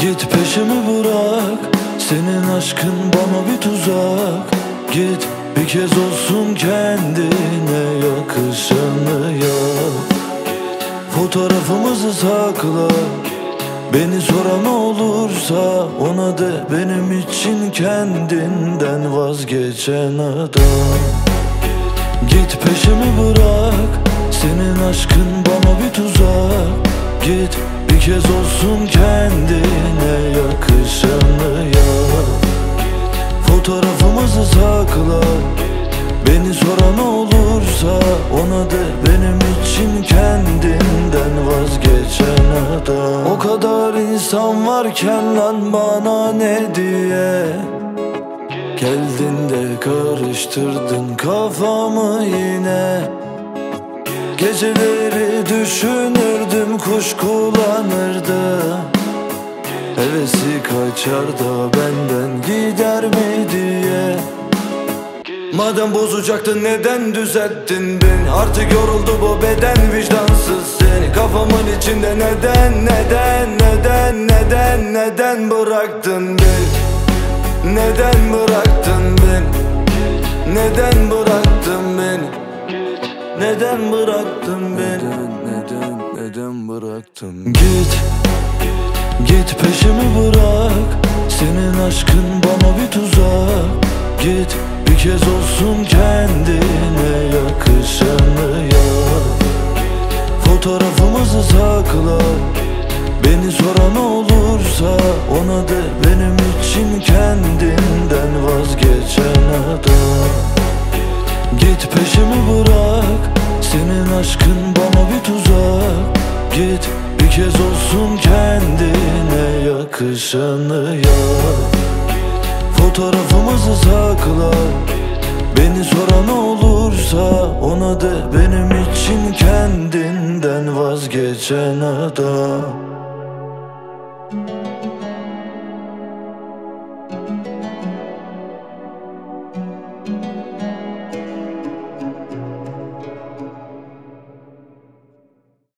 peşimi bırak Senin aşkın bana bir tuzak. Git bir kez olsun kendine yakışanı yap. Fotoğrafımızı sakla. Beni soran olursa ona de benim için kendinden vazgeçen adam. Git peşimi bırak Senin aşkın bana bir tuzak. Git kez olsun kendine yakışanı yap Fotoğrafımızı sakla. Beni soran olursa ona de. Benim için kendinden vazgeçen adam. O kadar insan varken lan bana ne diye? Geldin de karıştırdın kafamı yine. Geceleri düşünürdüm kuş Hevesi kaçar da benden gider mi diye. Madem bozacaktın neden düzelttin beni? Artık yoruldu bu beden vicdansız seni. Kafamın içinde neden neden neden neden neden bıraktın beni? Neden bıraktın beni? Neden bıraktın beni? Neden bıraktın beni? Neden neden neden bıraktın? Git Git peşimi bırak Senin aşkın bana bir tuzak. Git bir kez olsun kendine yakışanı yap. Fotoğrafımızı sakla Beni soran olursa ona de benim için kendinden vazgeçen adam. Git peşimi bırak Senin aşkın bana bir tuzak. Git bir kez olsun kendine yakışanı yap. Fotoğrafımızı sakla. Beni soran olursa ona de. Benim için kendinden vazgeçen adam